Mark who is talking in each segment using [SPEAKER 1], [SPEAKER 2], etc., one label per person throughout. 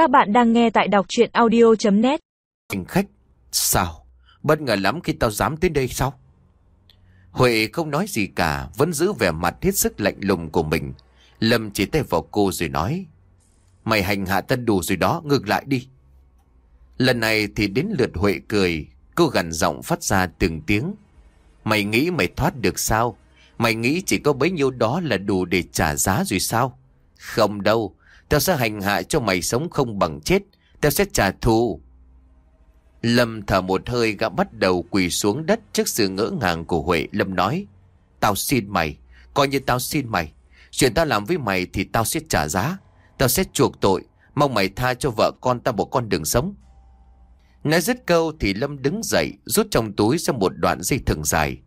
[SPEAKER 1] Các bạn đang nghe tại đọc chuyện audio.net
[SPEAKER 2] Hành khách, sao? Bất ngờ lắm khi tao dám tới đây sao? Huệ không nói gì cả, vẫn giữ vẻ mặt hết sức lạnh lùng của mình. Lâm chỉ tay vào cô rồi nói Mày hành hạ tân đủ rồi đó, ngược lại đi. Lần này thì đến lượt Huệ cười, cô gần giọng phát ra từng tiếng. Mày nghĩ mày thoát được sao? Mày nghĩ chỉ có bấy nhiêu đó là đủ để trả giá rồi sao? Không đâu, Tao sẽ hành hạ cho mày sống không bằng chết. Tao sẽ trả thù. Lâm thở một hơi gã bắt đầu quỳ xuống đất Trước sự ngỡ ngàng của Huệ. Lâm nói, Tao xin mày, Coi như tao xin mày. Chuyện tao làm với mày thì tao sẽ trả giá. Tao sẽ chuộc tội. Mong mày tha cho vợ con ta một con đường sống. Nói dứt câu thì Lâm đứng dậy, Rút trong túi ra một đoạn dây thừng dài.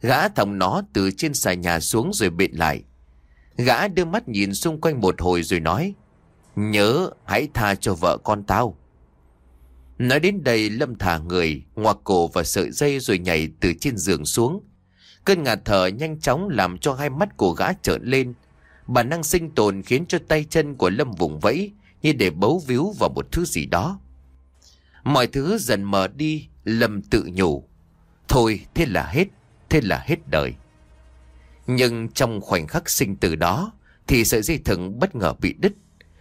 [SPEAKER 2] Gã thòng nó từ trên xà nhà xuống rồi bịt lại. Gã đưa mắt nhìn xung quanh một hồi rồi nói Nhớ, hãy tha cho vợ con tao. Nói đến đây, Lâm thả người Ngoạc cổ và sợi dây rồi nhảy từ trên giường xuống. Cơn ngạt thở nhanh chóng Làm cho hai mắt của gã trợn lên. Bản năng sinh tồn khiến cho tay chân của Lâm vùng vẫy Như để bấu víu vào một thứ gì đó. Mọi thứ dần mờ đi, Lâm tự nhủ. Thôi, thế là hết, Thế là hết đời. Nhưng trong khoảnh khắc sinh từ đó, Thì sợi dây thừng bất ngờ bị đứt.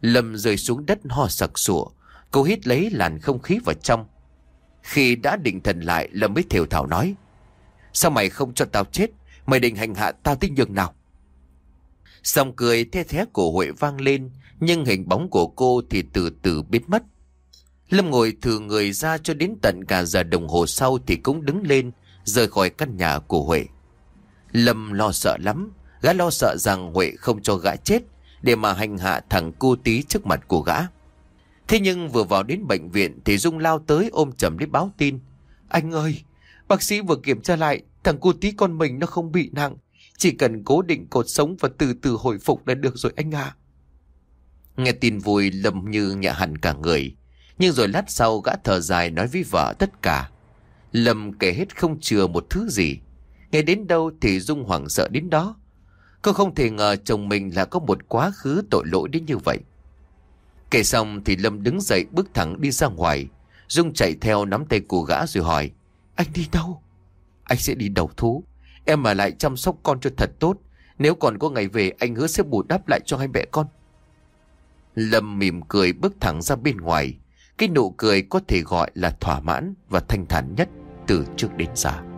[SPEAKER 2] Lâm rơi xuống đất ho sặc sủa Cô hít lấy làn không khí vào trong. Khi đã định thần lại, Lâm mới thều thảo nói, Sao mày không cho tao chết? Mày định hành hạ tao tích nhường nào? Xong cười, the thé của Huệ vang lên, Nhưng hình bóng của cô thì từ từ biến mất. Lâm ngồi thử người ra cho đến tận cả giờ đồng hồ sau Thì cũng đứng lên, Rời khỏi căn nhà của Huệ. Lâm lo sợ lắm, Gã lo sợ rằng Huệ không cho gã chết để mà hành hạ thằng cô tí trước mặt của gã. Thế nhưng vừa vào đến bệnh viện thì Dung lao tới ôm chầm lấy báo tin. Anh ơi, bác sĩ vừa kiểm tra lại, thằng cô tí con mình nó không bị nặng. Chỉ cần cố định cột sống và từ từ hồi phục là được rồi anh ạ. Nghe tin vui lầm Như nhạ hẳn cả người. Nhưng rồi lát sau gã thở dài nói với vợ tất cả. lầm kể hết không chừa một thứ gì. Nghe đến đâu thì Dung hoảng sợ đến đó. Cô không thể ngờ chồng mình là có một quá khứ tội lỗi đến như vậy. Kể xong thì Lâm đứng dậy bước thẳng đi ra ngoài. Dung chạy theo nắm tay cô gã rồi hỏi. Anh đi đâu? Anh sẽ đi đầu thú. Em mà lại chăm sóc con cho thật tốt. Nếu còn có ngày về, anh hứa sẽ bù đắp lại cho hai mẹ con. Lâm mỉm cười bước thẳng ra bên ngoài. Cái nụ cười có thể gọi là thỏa mãn và thanh thản nhất từ trước đến giờ.